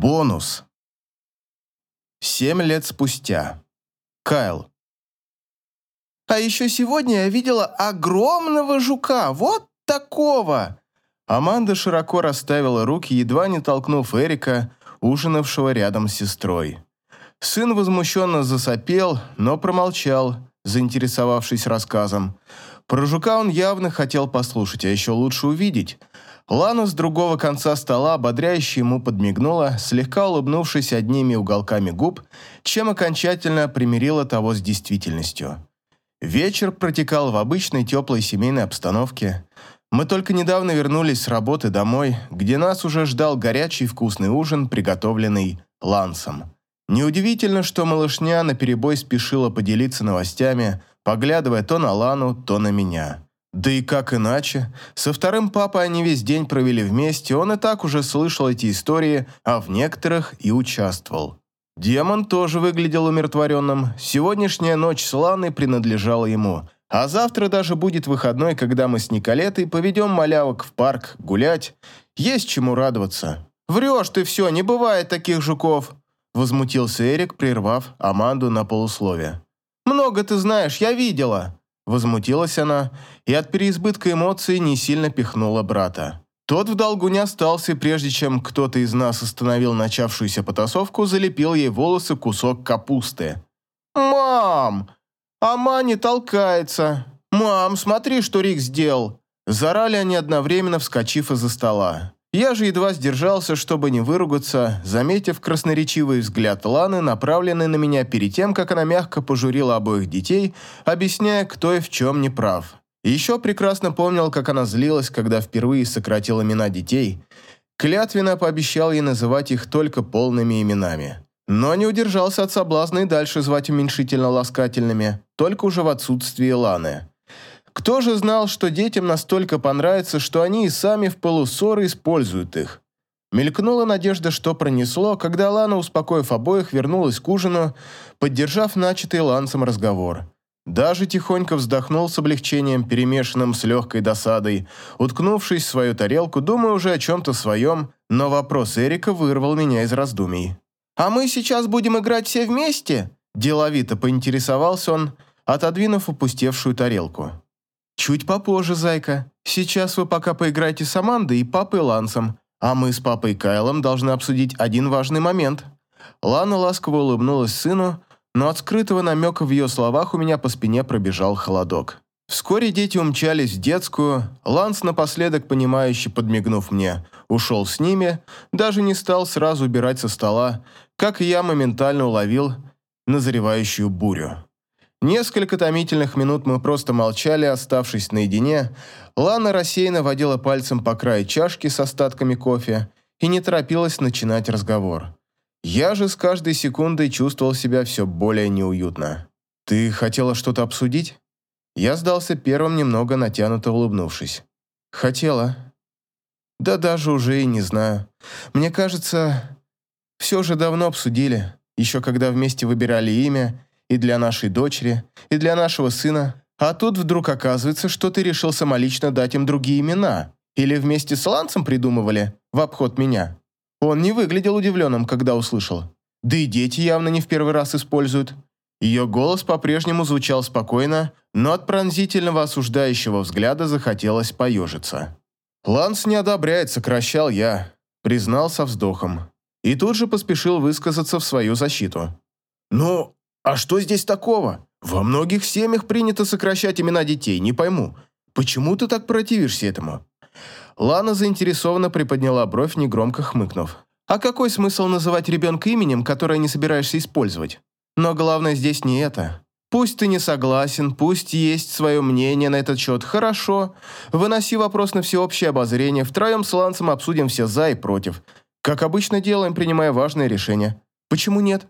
Бонус. Семь лет спустя. Кайл. А еще сегодня я видела огромного жука, вот такого!» Аманда широко расставила руки, едва не толкнув Эрика, ужинавшего рядом с сестрой. Сын возмущенно засопел, но промолчал, заинтересовавшись рассказом. Про жука он явно хотел послушать, а еще лучше увидеть. Лана с другого конца стола ободряюще ему подмигнула, слегка улыбнувшись одними уголками губ, чем окончательно примирила того с действительностью. Вечер протекал в обычной теплой семейной обстановке. Мы только недавно вернулись с работы домой, где нас уже ждал горячий вкусный ужин, приготовленный Лансом. Неудивительно, что малышня наперебой спешила поделиться новостями, поглядывая то на Лану, то на меня. Да и как иначе? Со вторым папой они весь день провели вместе, он и так уже слышал эти истории, а в некоторых и участвовал. Демон тоже выглядел умиротворенным. Сегодняшняя ночь с Ланой принадлежала ему. А завтра даже будет выходной, когда мы с Николетой поведем малявок в парк гулять. Есть чему радоваться. «Врешь ты все, не бывает таких жуков!» Возмутился Эрик, прервав Аманду на полусловие. «Много ты знаешь, я видела!» Возмутилась она и от переизбытка эмоций не сильно пихнула брата. Тот в долгу не остался, прежде чем кто-то из нас остановил начавшуюся потасовку, залепил ей волосы кусок капусты. «Мам! А Мани толкается! Мам, смотри, что Рик сделал!» Зарали они одновременно, вскочив из-за стола. Я же едва сдержался, чтобы не выругаться, заметив красноречивый взгляд Ланы, направленный на меня перед тем, как она мягко пожурила обоих детей, объясняя, кто и в чем не прав. Еще прекрасно помнил, как она злилась, когда впервые сократил имена детей. Клятвенно пообещал ей называть их только полными именами. Но не удержался от соблазна и дальше звать уменьшительно-ласкательными, только уже в отсутствии Ланы. Кто же знал, что детям настолько понравится, что они и сами в полуссоры используют их? Мелькнула надежда, что пронесло, когда Лана, успокоив обоих, вернулась к ужину, поддержав начатый Лансом разговор. Даже тихонько вздохнул с облегчением, перемешанным с легкой досадой, уткнувшись в свою тарелку, думая уже о чем-то своем, но вопрос Эрика вырвал меня из раздумий. «А мы сейчас будем играть все вместе?» Деловито поинтересовался он, отодвинув опустевшую тарелку. «Чуть попозже, зайка. Сейчас вы пока поиграете с Амандой и папой Лансом, а мы с папой Кайлом должны обсудить один важный момент». Лана ласково улыбнулась сыну, но от скрытого намека в ее словах у меня по спине пробежал холодок. Вскоре дети умчались в детскую, Ланс напоследок, понимающе подмигнув мне, ушел с ними, даже не стал сразу убирать со стола, как я моментально уловил назревающую бурю. Несколько томительных минут мы просто молчали, оставшись наедине. Лана рассеянно водила пальцем по краю чашки с остатками кофе и не торопилась начинать разговор. Я же с каждой секундой чувствовал себя все более неуютно. «Ты хотела что-то обсудить?» Я сдался первым, немного натянуто улыбнувшись. «Хотела. Да даже уже и не знаю. Мне кажется, все же давно обсудили, еще когда вместе выбирали имя и для нашей дочери, и для нашего сына. А тут вдруг оказывается, что ты решил самолично дать им другие имена. Или вместе с Лансом придумывали в обход меня?» Он не выглядел удивленным, когда услышал. Да и дети явно не в первый раз используют. Ее голос по-прежнему звучал спокойно, но от пронзительного осуждающего взгляда захотелось поежиться. «Ланс не одобряет, сокращал я», — признал со вздохом. И тут же поспешил высказаться в свою защиту. «Ну, а что здесь такого? Во многих семьях принято сокращать имена детей, не пойму. Почему ты так противишься этому? Лана заинтересованно приподняла бровь, негромко хмыкнув. «А какой смысл называть ребенка именем, которое не собираешься использовать? Но главное здесь не это. Пусть ты не согласен, пусть есть свое мнение на этот счет, хорошо. Выноси вопрос на всеобщее обозрение, втроем с Лансом обсудим все за и против. Как обычно делаем, принимая важное решение. Почему нет?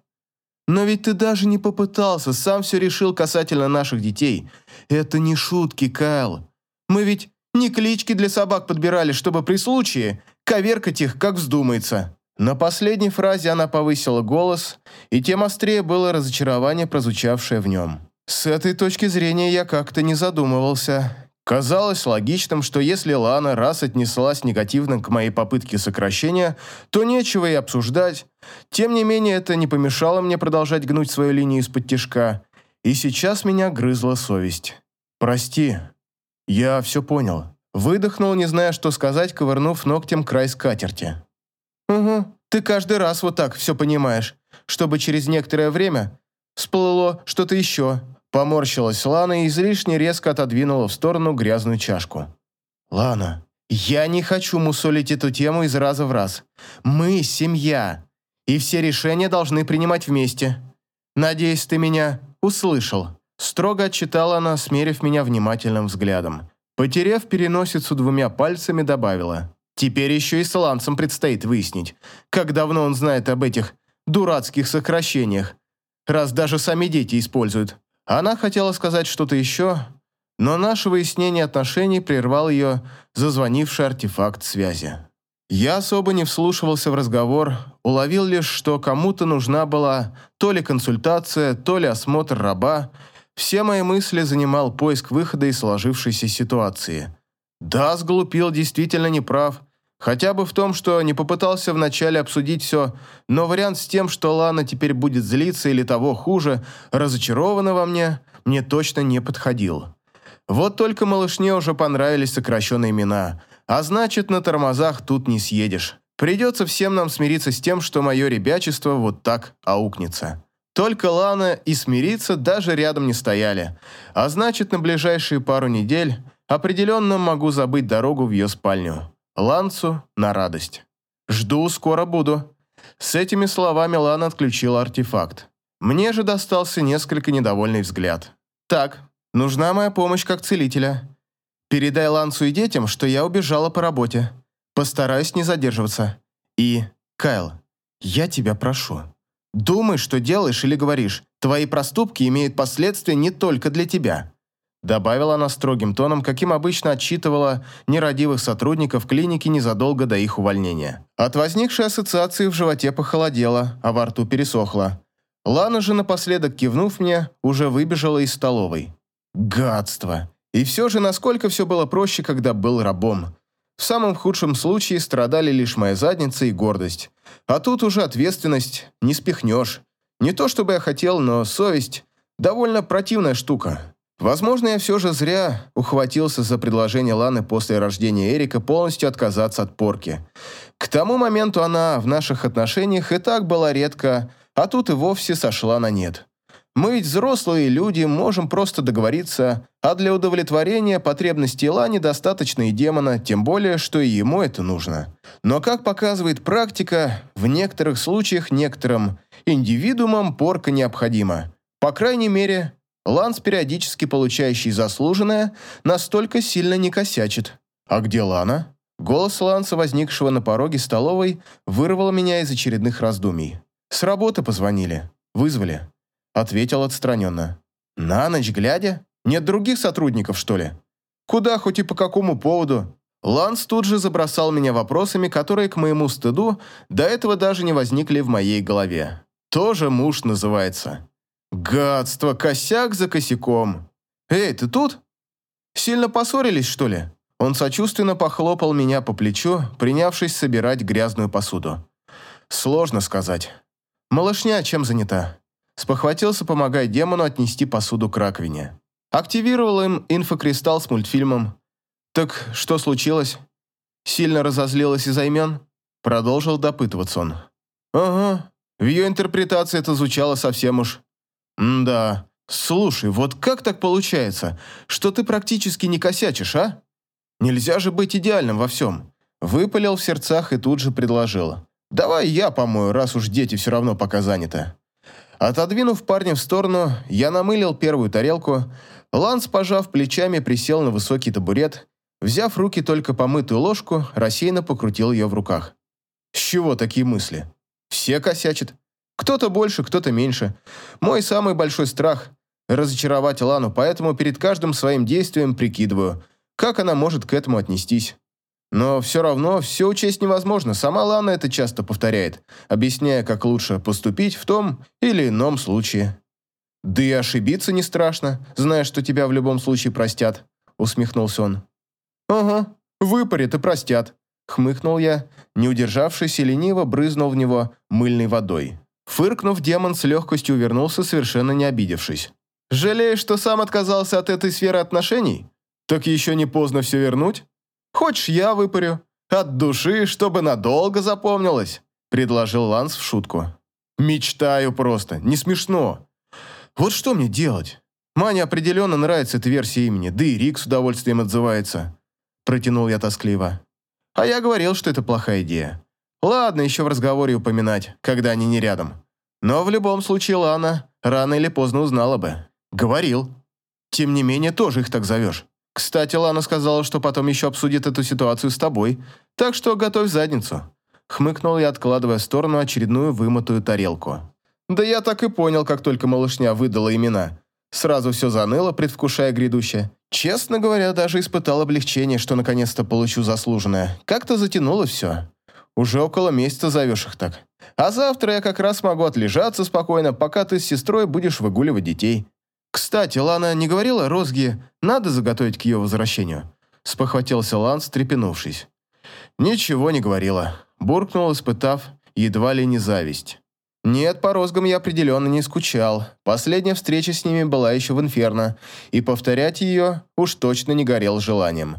Но ведь ты даже не попытался, сам все решил касательно наших детей. Это не шутки, Кайл. Мы ведь не клички для собак подбирали, чтобы при случае коверкать их, как вздумается». На последней фразе она повысила голос, и тем острее было разочарование, прозвучавшее в нем. С этой точки зрения я как-то не задумывался. Казалось логичным, что если Лана раз отнеслась негативно к моей попытке сокращения, то нечего и обсуждать. Тем не менее, это не помешало мне продолжать гнуть свою линию из-под тяжка. И сейчас меня грызла совесть. «Прости, я все понял». Выдохнул, не зная, что сказать, ковырнув ногтем край скатерти. «Угу, ты каждый раз вот так все понимаешь, чтобы через некоторое время всплыло что-то еще». Поморщилась Лана и излишне резко отодвинула в сторону грязную чашку. «Лана, я не хочу мусолить эту тему из раза в раз. Мы – семья, и все решения должны принимать вместе. Надеюсь, ты меня услышал». Строго отчитала она, смерив меня внимательным взглядом. Потеряв переносицу двумя пальцами, добавила. «Теперь еще и с Лансом предстоит выяснить, как давно он знает об этих дурацких сокращениях, раз даже сами дети используют. Она хотела сказать что-то еще, но наше выяснение отношений прервал ее зазвонивший артефакт связи. Я особо не вслушивался в разговор, уловил лишь, что кому-то нужна была то ли консультация, то ли осмотр раба. Все мои мысли занимал поиск выхода из сложившейся ситуации. Да, сглупил, действительно неправ. Хотя бы в том, что не попытался вначале обсудить все, но вариант с тем, что Лана теперь будет злиться или того хуже, разочарована во мне, мне точно не подходил. Вот только малышне уже понравились сокращенные имена, а значит, на тормозах тут не съедешь. Придется всем нам смириться с тем, что мое ребячество вот так аукнется. Только Лана и смириться даже рядом не стояли, а значит, на ближайшие пару недель определенно могу забыть дорогу в ее спальню. Лансу на радость. «Жду, скоро буду». С этими словами Лана отключила артефакт. Мне же достался несколько недовольный взгляд. «Так, нужна моя помощь как целителя. Передай Лансу и детям, что я убежала по работе. Постараюсь не задерживаться. И, Кайл, я тебя прошу. Думай, что делаешь или говоришь. Твои проступки имеют последствия не только для тебя. Добавила она строгим тоном, каким обычно отчитывала нерадивых сотрудников клиники незадолго до их увольнения. От возникшей ассоциации в животе похолодело, а во рту пересохло. Лана же, напоследок кивнув мне, уже выбежала из столовой. Гадство! И все же, насколько все было проще, когда был рабом. В самом худшем случае страдали лишь моя задница и гордость. А тут уже ответственность не спихнешь. Не то чтобы я хотел, но совесть – довольно противная штука. Возможно, я все же зря ухватился за предложение Ланы после рождения Эрика полностью отказаться от порки. К тому моменту она в наших отношениях и так была редко, а тут и вовсе сошла на нет. Мы ведь взрослые люди, можем просто договориться, а для удовлетворения потребностей Лани достаточно и демона, тем более, что и ему это нужно. Но, как показывает практика, в некоторых случаях некоторым индивидуумам порка необходима. По крайней мере, Ланс, периодически получающий заслуженное, настолько сильно не косячит. «А где Лана?» Голос Ланса, возникшего на пороге столовой, вырвал меня из очередных раздумий. «С работы позвонили. Вызвали». Ответил отстраненно. «На ночь глядя? Нет других сотрудников, что ли? Куда, хоть и по какому поводу?» Ланс тут же забросал меня вопросами, которые, к моему стыду, до этого даже не возникли в моей голове. «Тоже муж называется». Гадство, косяк за косяком. Эй, ты тут? Сильно поссорились, что ли? Он сочувственно похлопал меня по плечу, принявшись собирать грязную посуду. Сложно сказать. Малышня чем занята? Спохватился, помогая демону отнести посуду к раковине. Активировал им инфокристалл с мультфильмом. Так что случилось? Сильно разозлилась из-за имен? Продолжил допытываться он. Ага, в ее интерпретации это звучало совсем уж «Да. Слушай, вот как так получается, что ты практически не косячишь, а? Нельзя же быть идеальным во всем». Выпалил в сердцах и тут же предложил. «Давай я помою, раз уж дети все равно пока заняты». Отодвинув парня в сторону, я намылил первую тарелку. Ланс, пожав плечами, присел на высокий табурет. Взяв в руки только помытую ложку, рассеянно покрутил ее в руках. «С чего такие мысли? Все косячат. Кто-то больше, кто-то меньше. Мой самый большой страх – разочаровать Лану, поэтому перед каждым своим действием прикидываю, как она может к этому отнестись. Но все равно все учесть невозможно. Сама Лана это часто повторяет, объясняя, как лучше поступить в том или ином случае. Да и ошибиться не страшно, зная, что тебя в любом случае простят. усмехнулся он. «Ага, выпарят и простят», — хмыкнул я, не удержавшись и лениво брызнул в него мыльной водой. Фыркнув, демон с легкостью увернулся, совершенно не обидевшись. «Жалеешь, что сам отказался от этой сферы отношений? Так еще не поздно все вернуть? Хочешь, я выпарю? От души, чтобы надолго запомнилось», — предложил Ланс в шутку. «Мечтаю просто, не смешно. Вот что мне делать? Мане определенно нравится эта версия имени, да и Рик с удовольствием отзывается», — протянул я тоскливо. «А я говорил, что это плохая идея. Ладно, еще в разговоре упоминать, когда они не рядом. Но в любом случае Лана рано или поздно узнала бы. Говорил. Тем не менее, тоже их так зовешь. Кстати, Лана сказала, что потом еще обсудит эту ситуацию с тобой, так что готовь задницу. Хмыкнул я, откладывая в сторону очередную вымытую тарелку. Да я так и понял, как только малышня выдала имена. Сразу все заныло, предвкушая грядущее. Честно говоря, даже испытал облегчение, что наконец-то получу заслуженное. Как-то затянуло все. Уже около месяца зовешь их так. А завтра я как раз могу отлежаться спокойно, пока ты с сестрой будешь выгуливать детей. Кстати, Лана не говорила Розге, надо заготовить к ее возвращению?» Спохватился Лан, стрепенувшись. «Ничего не говорила», буркнул, испытав едва ли не зависть. Нет, по розгам я определенно не скучал. Последняя встреча с ними была еще в Инферно, и повторять ее уж точно не горел желанием.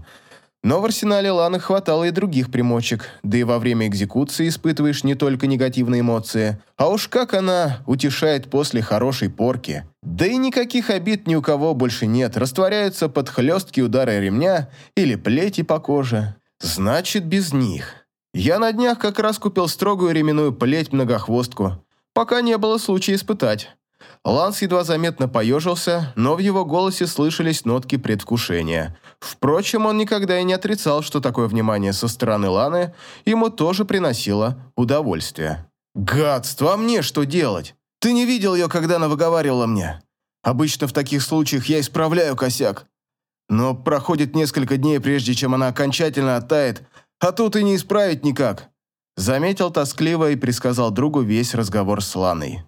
Но в арсенале Ланы хватало и других примочек, да и во время экзекуции испытываешь не только негативные эмоции, а уж как она утешает после хорошей порки. Да и никаких обид ни у кого больше нет, растворяются под хлесткие удары ремня или плети по коже. Значит, без них. Я на днях как раз купил строгую ременную плеть-многохвостку, пока не было случая испытать. Ланс едва заметно поежился, но в его голосе слышались нотки предвкушения. Впрочем, он никогда и не отрицал, что такое внимание со стороны Ланы ему тоже приносило удовольствие. «Гадство, а мне что делать? Ты не видел ее, когда она выговаривала мне? Обычно в таких случаях я исправляю косяк. Но проходит несколько дней, прежде чем она окончательно оттает, а тут и не исправить никак». Заметил тоскливо и предсказал другу весь разговор с Ланой.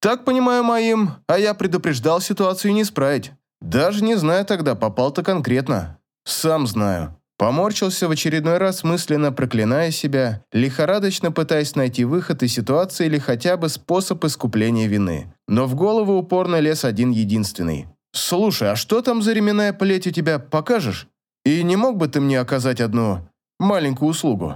Так, понимаю, моим, а я предупреждал ситуацию не исправить. Даже не знаю тогда, попал-то конкретно. Сам знаю. Поморщился в очередной раз, мысленно проклиная себя, лихорадочно пытаясь найти выход из ситуации или хотя бы способ искупления вины. Но в голову упорно лез один единственный. «Слушай, а что там за ременная плеть у тебя, покажешь? И не мог бы ты мне оказать одну маленькую услугу?»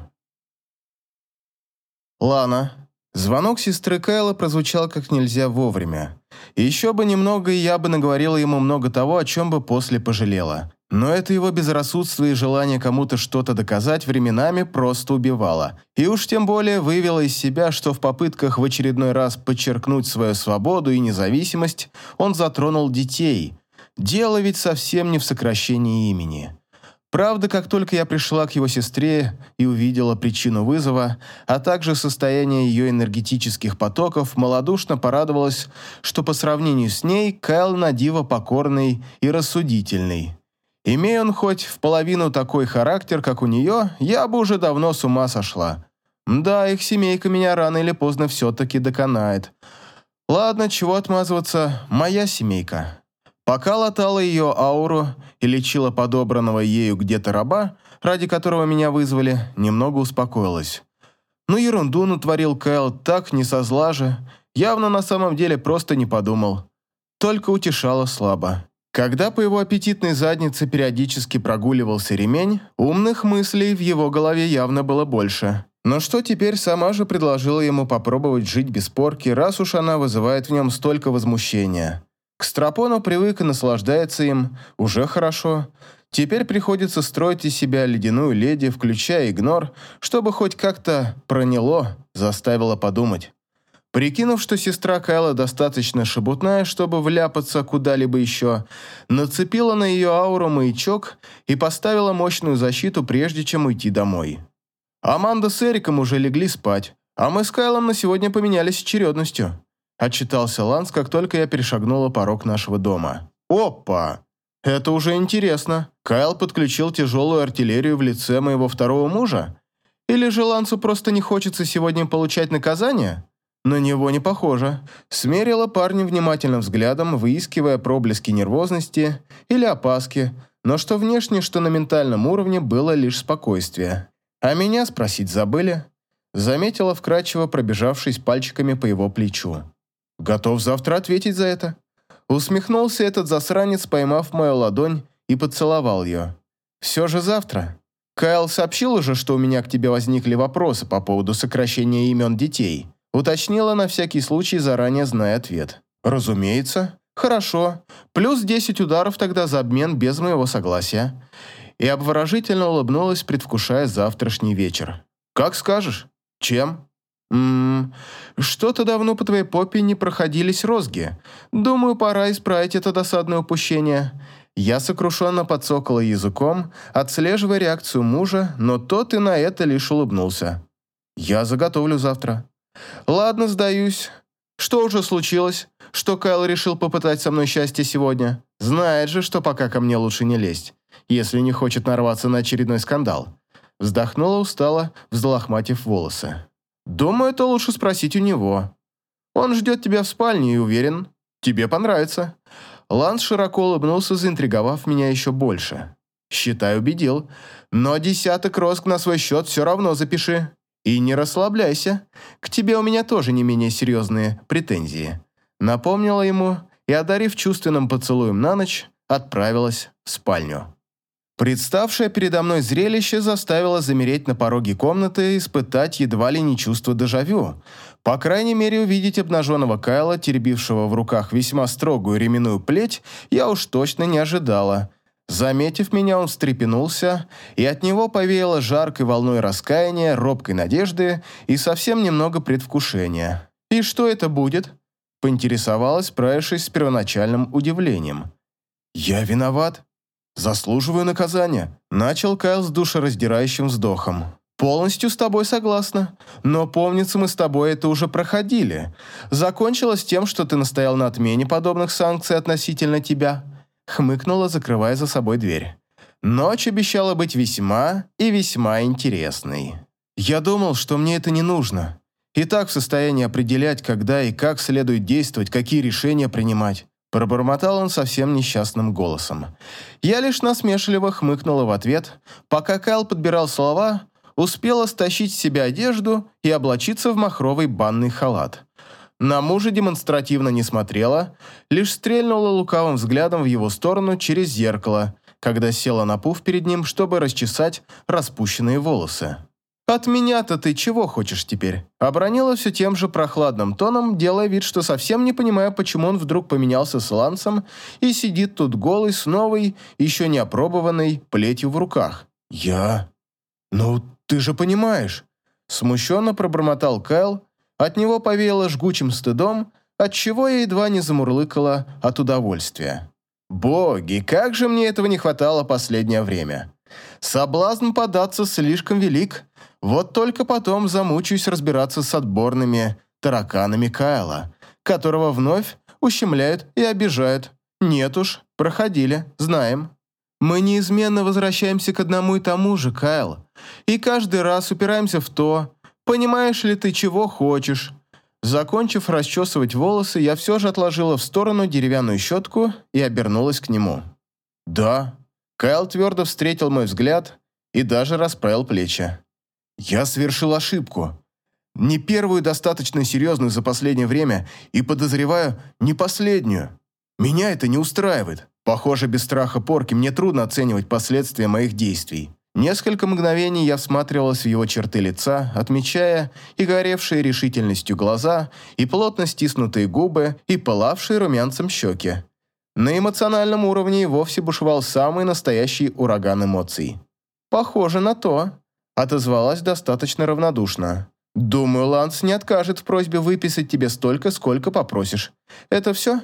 «Лана, Звонок сестры Кайла прозвучал как нельзя вовремя. Еще бы немного, и я бы наговорила ему много того, о чем бы после пожалела. Но это его безрассудство и желание кому-то что-то доказать временами просто убивало. И уж тем более вывело из себя, что в попытках в очередной раз подчеркнуть свою свободу и независимость он затронул детей. Дело ведь совсем не в сокращении имени. Правда, как только я пришла к его сестре и увидела причину вызова, а также состояние ее энергетических потоков, малодушно порадовалась, что по сравнению с ней Кайл надиво покорный и рассудительный. Имея он хоть в половину такой характер, как у нее, я бы уже давно с ума сошла. Да, их семейка меня рано или поздно все-таки доконает. Ладно, чего отмазываться, моя семейка. Пока латала ее ауру и лечила подобранного ею где-то раба, ради которого меня вызвали, немного успокоилась. Ну ерунду натворил Кайл так не со зла же, явно на самом деле просто не подумал. Только утешала слабо. Когда по его аппетитной заднице периодически прогуливался ремень, умных мыслей в его голове явно было больше. Но что теперь сама же предложила ему попробовать жить без порки, раз уж она вызывает в нем столько возмущения. К Страпону привык и наслаждается им, уже хорошо. Теперь приходится строить из себя ледяную леди, включая игнор, чтобы хоть как-то проняло, заставило подумать. Прикинув, что сестра Кайла достаточно шебутная, чтобы вляпаться куда-либо еще, нацепила на ее ауру маячок и поставила мощную защиту, прежде чем уйти домой. Аманда с Эриком уже легли спать, а мы с Кайлом на сегодня поменялись очередностью. Отчитался Ланс, как только я перешагнула порог нашего дома. «Опа! Это уже интересно. Кайл подключил тяжелую артиллерию в лице моего второго мужа? Или же Лансу просто не хочется сегодня получать наказание?» На него не похоже. Смерила парня внимательным взглядом, выискивая проблески нервозности или опаски, но что внешне, что на ментальном уровне было лишь спокойствие. А меня спросить забыли? Заметила вкрадчиво, пробежавшись пальчиками по его плечу. Готов завтра ответить за это. Усмехнулся этот засранец, поймав мою ладонь и поцеловал ее. Все же завтра. Кайл сообщил уже, что у меня к тебе возникли вопросы по поводу сокращения имен детей. Уточнила на всякий случай, заранее зная ответ. Разумеется. Хорошо. Плюс 10 ударов тогда за обмен без моего согласия. И обворожительно улыбнулась, предвкушая завтрашний вечер. Как скажешь. Чем? Ммм, что-то давно по твоей попе не проходились розги. Думаю, пора исправить это досадное упущение. Я сокрушенно подсокала языком, отслеживая реакцию мужа, но тот и на это лишь улыбнулся. Я заготовлю завтра. Ладно, сдаюсь. Что уже случилось? Что Кайл решил попытать со мной счастье сегодня? Знает же, что пока ко мне лучше не лезть, если не хочет нарваться на очередной скандал. Вздохнула устало, взлохматив волосы. Думаю, это лучше спросить у него. Он ждет тебя в спальне и уверен, тебе понравится. Ланс широко улыбнулся, заинтриговав меня еще больше. Считай, убедил. Но десяток роск на свой счет все равно запиши. И не расслабляйся. К тебе у меня тоже не менее серьезные претензии. Напомнила ему и, одарив чувственным поцелуем на ночь, отправилась в спальню. Представшее передо мной зрелище заставило замереть на пороге комнаты и испытать едва ли не чувство дежавю. По крайней мере, увидеть обнаженного Кайла, теребившего в руках весьма строгую ременную плеть, я уж точно не ожидала. Заметив меня, он встрепенулся, и от него повеяло жаркой волной раскаяния, робкой надежды и совсем немного предвкушения. «И что это будет?» – поинтересовалась, справившись с первоначальным удивлением. «Я виноват», «Заслуживаю наказания», – начал Кайл с душераздирающим вздохом. «Полностью с тобой согласна. Но, помнится, мы с тобой это уже проходили. Закончилось тем, что ты настоял на отмене подобных санкций относительно тебя». Хмыкнула, закрывая за собой дверь. Ночь обещала быть весьма и весьма интересной. Я думал, что мне это не нужно. И так в состоянии определять, когда и как следует действовать, какие решения принимать. Пробормотал он совсем несчастным голосом. Я лишь насмешливо хмыкнула в ответ. Пока Кайл подбирал слова, успела стащить с себя одежду и облачиться в махровый банный халат. На мужа демонстративно не смотрела, лишь стрельнула лукавым взглядом в его сторону через зеркало, когда села на пуф перед ним, чтобы расчесать распущенные волосы. «От меня-то ты чего хочешь теперь?» Обронила все тем же прохладным тоном, делая вид, что совсем не понимая, почему он вдруг поменялся с лансом и сидит тут голый с новой, еще не опробованной плетью в руках. «Я? Ну, ты же понимаешь!» Смущенно пробормотал Кайл, от него повеяло жгучим стыдом, отчего я едва не замурлыкала от удовольствия. «Боги, как же мне этого не хватало последнее время!» Соблазн податься слишком велик, вот только потом замучаюсь разбираться с отборными тараканами Кайла, которого вновь ущемляют и обижают. Нет уж, проходили, знаем. Мы неизменно возвращаемся к одному и тому же, Кайл, и каждый раз упираемся в то, понимаешь ли ты, чего хочешь. Закончив расчесывать волосы, я все же отложила в сторону деревянную щетку и обернулась к нему. «Да». Кайл твердо встретил мой взгляд и даже расправил плечи. Я совершил ошибку. Не первую достаточно серьезную за последнее время и, подозреваю, не последнюю. Меня это не устраивает. Похоже, без страха порки мне трудно оценивать последствия моих действий. Несколько мгновений я всматривалась в его черты лица, отмечая и горевшие решительностью глаза, и плотно стиснутые губы, и пылавшие румянцем щеки. На эмоциональном уровне и вовсе бушевал самый настоящий ураган эмоций. Похоже на то отозвалась достаточно равнодушно. «Думаю, Ланс не откажет в просьбе выписать тебе столько, сколько попросишь. Это все?»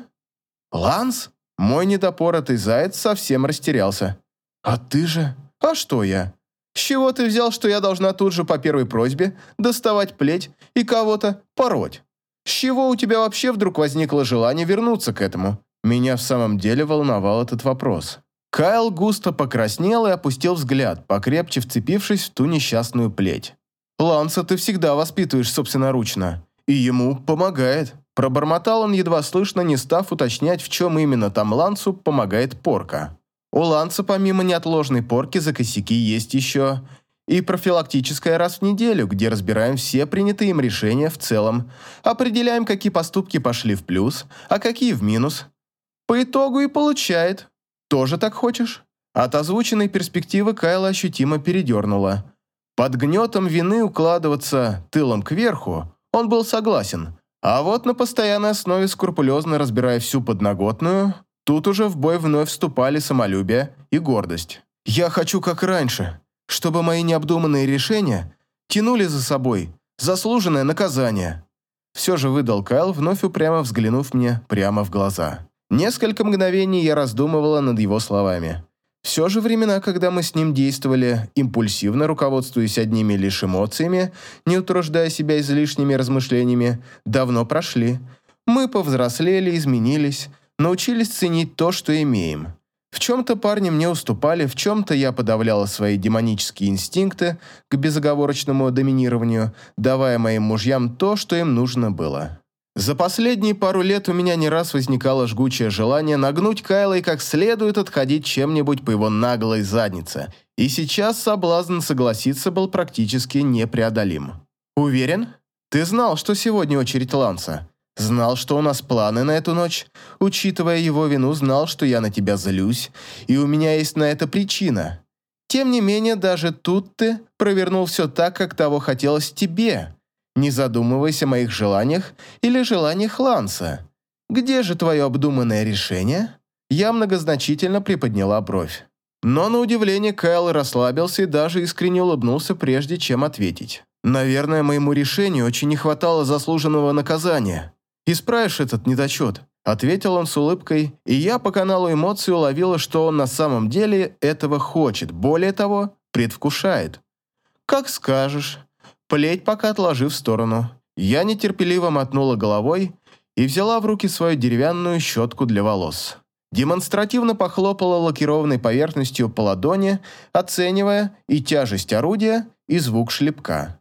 «Ланс?» Мой недопоротый заяц совсем растерялся. «А ты же?» «А что я?» «С чего ты взял, что я должна тут же по первой просьбе доставать плеть и кого-то пороть? С чего у тебя вообще вдруг возникло желание вернуться к этому?» Меня в самом деле волновал этот вопрос. Кайл густо покраснел и опустил взгляд, покрепче вцепившись в ту несчастную плеть. «Ланса ты всегда воспитываешь собственноручно, и ему помогает». Пробормотал он едва слышно, не став уточнять, в чем именно там Лансу помогает порка. У Ланца помимо неотложной порки за косяки есть еще и профилактическая раз в неделю, где разбираем все принятые им решения в целом, определяем, какие поступки пошли в плюс, а какие в минус. По итогу и получает. Тоже так хочешь? От озвученной перспективы Кайла ощутимо передернула. Под гнетом вины укладываться тылом кверху он был согласен, а вот на постоянной основе скрупулезно разбирая всю подноготную, тут уже в бой вновь вступали самолюбие и гордость. «Я хочу как раньше», чтобы мои необдуманные решения тянули за собой заслуженное наказание. Все же выдал Кайл, вновь упрямо взглянув мне прямо в глаза. Несколько мгновений я раздумывала над его словами. Все же времена, когда мы с ним действовали, импульсивно руководствуясь одними лишь эмоциями, не утруждая себя излишними размышлениями, давно прошли. Мы повзрослели, изменились, научились ценить то, что имеем. В чем-то парни мне уступали, в чем-то я подавляла свои демонические инстинкты к безоговорочному доминированию, давая моим мужьям то, что им нужно было. За последние пару лет у меня не раз возникало жгучее желание нагнуть Кайла и как следует отходить чем-нибудь по его наглой заднице. И сейчас соблазн согласиться был практически непреодолим. «Уверен? Ты знал, что сегодня очередь Ланса?» Знал, что у нас планы на эту ночь. Учитывая его вину, знал, что я на тебя злюсь, и у меня есть на это причина. Тем не менее, даже тут ты провернул все так, как того хотелось тебе. Не задумывайся о моих желаниях или желаниях Ланса. Где же твое обдуманное решение?» Я многозначительно приподняла бровь. Но на удивление Кайл расслабился и даже искренне улыбнулся, прежде чем ответить. «Наверное, моему решению очень не хватало заслуженного наказания. Исправишь этот недочет», — ответил он с улыбкой, и я по каналу эмоций уловила, что он на самом деле этого хочет, более того, предвкушает. «Как скажешь». Плеть пока отложив в сторону. Я нетерпеливо мотнула головой и взяла в руки свою деревянную щетку для волос. Демонстративно похлопала лакированной поверхностью по ладони, оценивая и тяжесть орудия, и звук шлепка.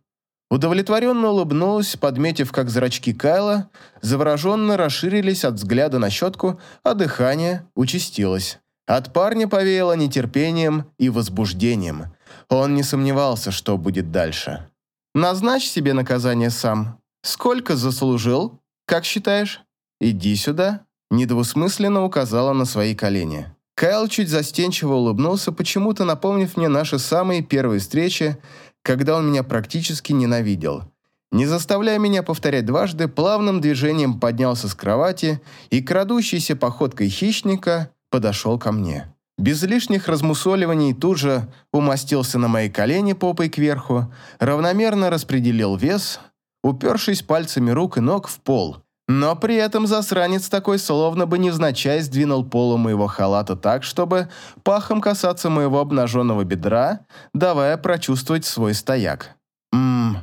Удовлетворенно улыбнулась, подметив, как зрачки Кайла завороженно расширились от взгляда на щетку, а дыхание участилось. От парня повеяло нетерпением и возбуждением. Он не сомневался, что будет дальше. «Назначь себе наказание сам. Сколько заслужил? Как считаешь? Иди сюда». Недвусмысленно указала на свои колени. Кайл чуть застенчиво улыбнулся, почему-то напомнив мне наши самые первые встречи, когда он меня практически ненавидел. Не заставляя меня повторять дважды, плавным движением поднялся с кровати и, крадущейся походкой хищника, подошел ко мне. Без лишних размусоливаний тут же умастился на мои колени попой кверху, равномерно распределил вес, упершись пальцами рук и ног в пол. Но при этом засранец такой словно бы невзначай сдвинул полу моего халата так, чтобы пахом касаться моего обнаженного бедра, давая прочувствовать свой стояк. «Ммм,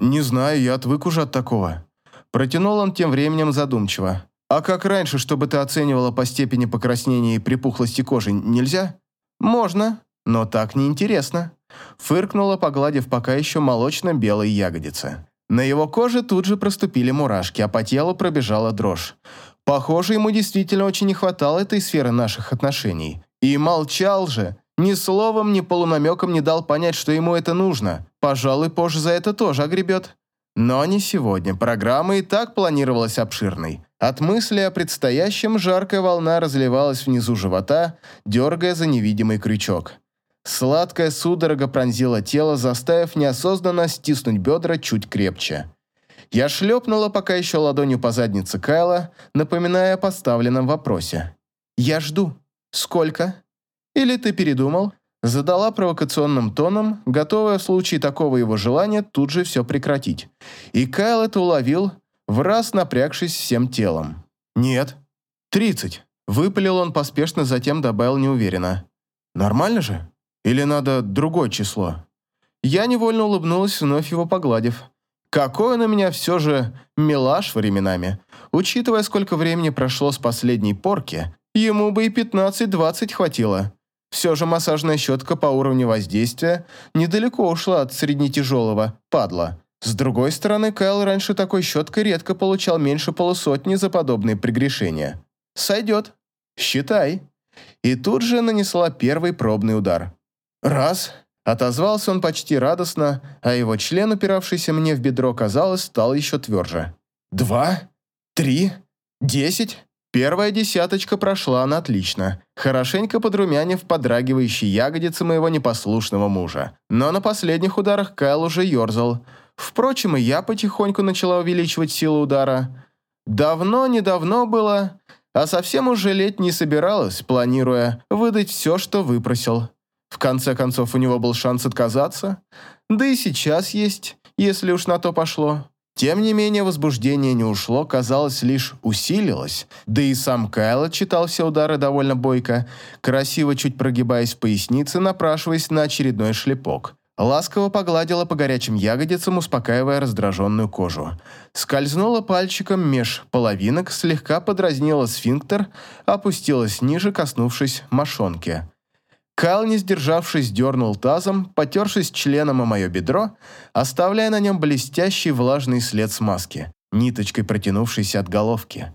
не знаю, я отвык уже от такого». Протянул он тем временем задумчиво. «А как раньше, чтобы ты оценивала по степени покраснения и припухлости кожи, нельзя?» «Можно, но так неинтересно», фыркнула, погладив пока еще молочно-белые ягодицы. На его коже тут же проступили мурашки, а по телу пробежала дрожь. Похоже, ему действительно очень не хватало этой сферы наших отношений. И молчал же, ни словом, ни полунамеком не дал понять, что ему это нужно. Пожалуй, позже за это тоже огребет. Но не сегодня. Программа и так планировалась обширной. От мысли о предстоящем жаркая волна разливалась внизу живота, дергая за невидимый крючок. Сладкая судорога пронзила тело, заставив неосознанно стиснуть бедра чуть крепче. Я шлепнула пока еще ладонью по заднице Кайла, напоминая о поставленном вопросе. «Я жду. Сколько? Или ты передумал?» Задала провокационным тоном, готовая в случае такого его желания тут же все прекратить. И Кайл это уловил, в раз напрягшись всем телом. «Нет. Тридцать». Выпалил он поспешно, затем добавил неуверенно. «Нормально же?» Или надо другое число? Я невольно улыбнулась, вновь его погладив. Какой он у меня все же милаш временами. Учитывая, сколько времени прошло с последней порки, ему бы и 15-20 хватило. Все же массажная щетка по уровню воздействия недалеко ушла от среднетяжелого, падла. С другой стороны, Кайл раньше такой щеткой редко получал меньше полусотни за подобные прегрешения. Сойдет. Считай. и тут же нанесла первый пробный удар. Раз. Отозвался он почти радостно, а его член, упиравшийся мне в бедро, казалось, стал еще тверже. Два. Три. Десять. Первая десяточка прошла на отлично, хорошенько подрумянив подрагивающие ягодицы моего непослушного мужа. Но на последних ударах Кайл уже ерзал. Впрочем, и я потихоньку начала увеличивать силу удара. Давно-недавно было, а совсем уже лет не собиралась, планируя выдать все, что выпросил. В конце концов, у него был шанс отказаться, да и сейчас есть, если уж на то пошло. Тем не менее, возбуждение не ушло, казалось, лишь усилилось, да и сам Кайл читал все удары довольно бойко, красиво чуть прогибаясь в пояснице, напрашиваясь на очередной шлепок. Ласково погладила по горячим ягодицам, успокаивая раздраженную кожу. Скользнула пальчиком меж половинок, слегка подразнила сфинктер, опустилась ниже, коснувшись мошонки. Кайл, не сдержавшись, дернул тазом, потершись членом о мое бедро, оставляя на нем блестящий влажный след смазки, ниточкой протянувшейся от головки.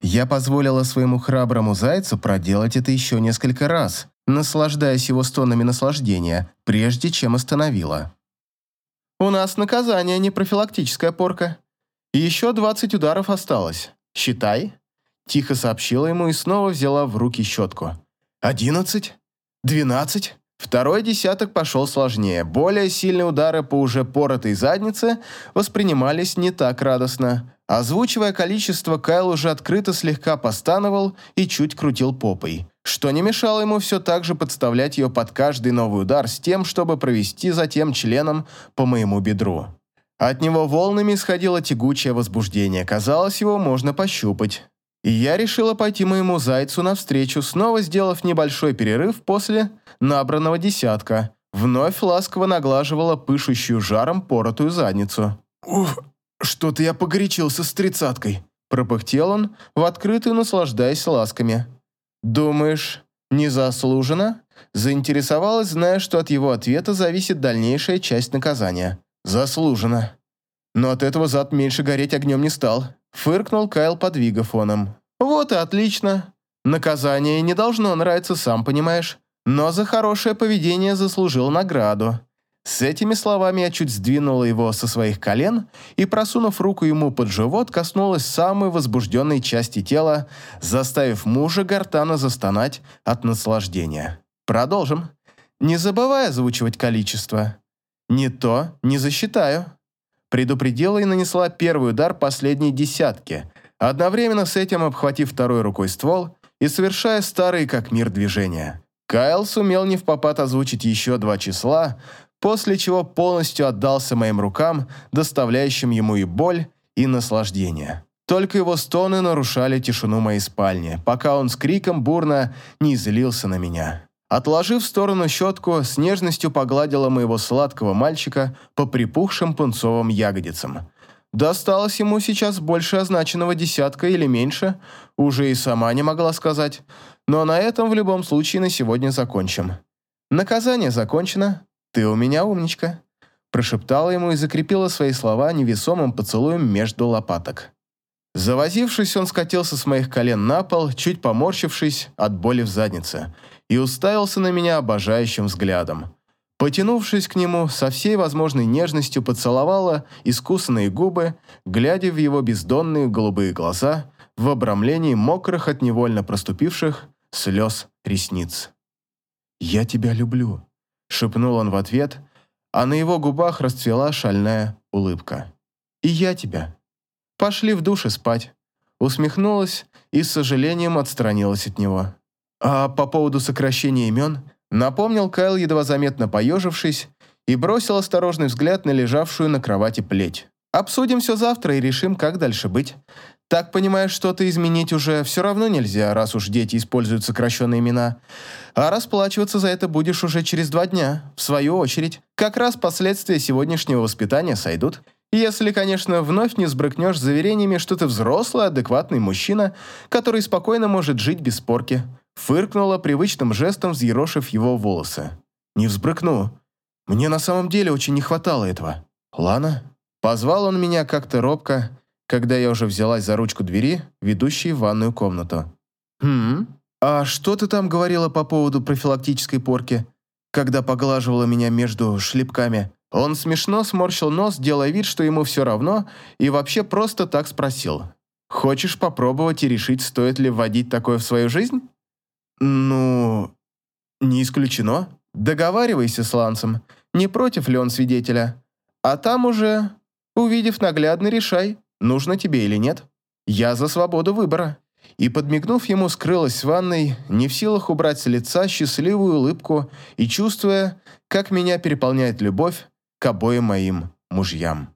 Я позволила своему храброму зайцу проделать это еще несколько раз, наслаждаясь его стонами наслаждения, прежде чем остановила. «У нас наказание, не профилактическая порка. Еще двадцать ударов осталось. Считай», – тихо сообщила ему и снова взяла в руки щетку. «Одиннадцать?» Двенадцать. Второй десяток пошел сложнее. Более сильные удары по уже поротой заднице воспринимались не так радостно. Озвучивая количество, Кайл уже открыто слегка постановал и чуть крутил попой, что не мешало ему все так же подставлять ее под каждый новый удар с тем, чтобы провести затем членом по моему бедру. От него волнами исходило тягучее возбуждение, казалось, его можно пощупать. И я решила пойти моему зайцу навстречу, снова сделав небольшой перерыв после набранного десятка. Вновь ласково наглаживала пышущую жаром поротую задницу. «Ух, что-то я погорячился с тридцаткой», – пропыхтел он, в открытую наслаждаясь ласками. «Думаешь, незаслуженно?» Заинтересовалась, зная, что от его ответа зависит дальнейшая часть наказания. «Заслуженно». Но от этого зад меньше гореть огнем не стал. Фыркнул Кайл под вигафоном. «Вот и отлично. Наказание не должно нравиться, сам понимаешь. Но за хорошее поведение заслужил награду». С этими словами я чуть сдвинула его со своих колен и, просунув руку ему под живот, коснулась самой возбужденной части тела, заставив мужа гортана застонать от наслаждения. Продолжим. Не забывай озвучивать количество. Не то не засчитаю предупредила и нанесла первый удар последней десятки, одновременно с этим обхватив второй рукой ствол и совершая старые как мир движения. Кайл сумел не в попад озвучить еще два числа, после чего полностью отдался моим рукам, доставляющим ему и боль, и наслаждение. Только его стоны нарушали тишину моей спальни, пока он с криком бурно не излился на меня. Отложив в сторону щетку, с нежностью погладила моего сладкого мальчика по припухшим пунцовым ягодицам. Досталось ему сейчас больше означенного десятка или меньше, уже и сама не могла сказать, но на этом в любом случае на сегодня закончим. Наказание закончено, ты у меня умничка, прошептала ему и закрепила свои слова невесомым поцелуем между лопаток. Завозившись, он скатился с моих колен на пол, чуть поморщившись от боли в заднице – и уставился на меня обожающим взглядом. Потянувшись к нему, со всей возможной нежностью поцеловала искусанные губы, глядя в его бездонные голубые глаза в обрамлении мокрых от невольно проступивших слез ресниц. «Я тебя люблю», — шепнул он в ответ, а на его губах расцвела шальная улыбка. «И я тебя». Пошли в душе спать. Усмехнулась и с сожалением отстранилась от него. А по поводу сокращения имен, напомнил Кайл, едва заметно поежившись, и бросил осторожный взгляд на лежавшую на кровати плеть. «Обсудим все завтра и решим, как дальше быть. Так, понимаешь, что-то изменить уже все равно нельзя, раз уж дети используют сокращенные имена. А расплачиваться за это будешь уже через два дня, в свою очередь. Как раз последствия сегодняшнего воспитания сойдут. Если, конечно, вновь не сбрыкнешь заверениями, что ты взрослый, адекватный мужчина, который спокойно может жить без спорки. Фыркнула привычным жестом, взъерошив его волосы. «Не взбрыкну. Мне на самом деле очень не хватало этого. Лана?» Позвал он меня как-то робко, когда я уже взялась за ручку двери, ведущей в ванную комнату. «Хм?» «А что ты там говорила по поводу профилактической порки, когда поглаживала меня между шлепками?» Он смешно сморщил нос, делая вид, что ему все равно, и вообще просто так спросил. «Хочешь попробовать и решить, стоит ли вводить такое в свою жизнь?» «Ну, не исключено. Договаривайся с Лансом, не против ли он свидетеля. А там уже, увидев наглядно, решай, нужно тебе или нет. Я за свободу выбора». И, подмигнув ему, скрылась в ванной, не в силах убрать с лица счастливую улыбку и чувствуя, как меня переполняет любовь к обоим моим мужьям.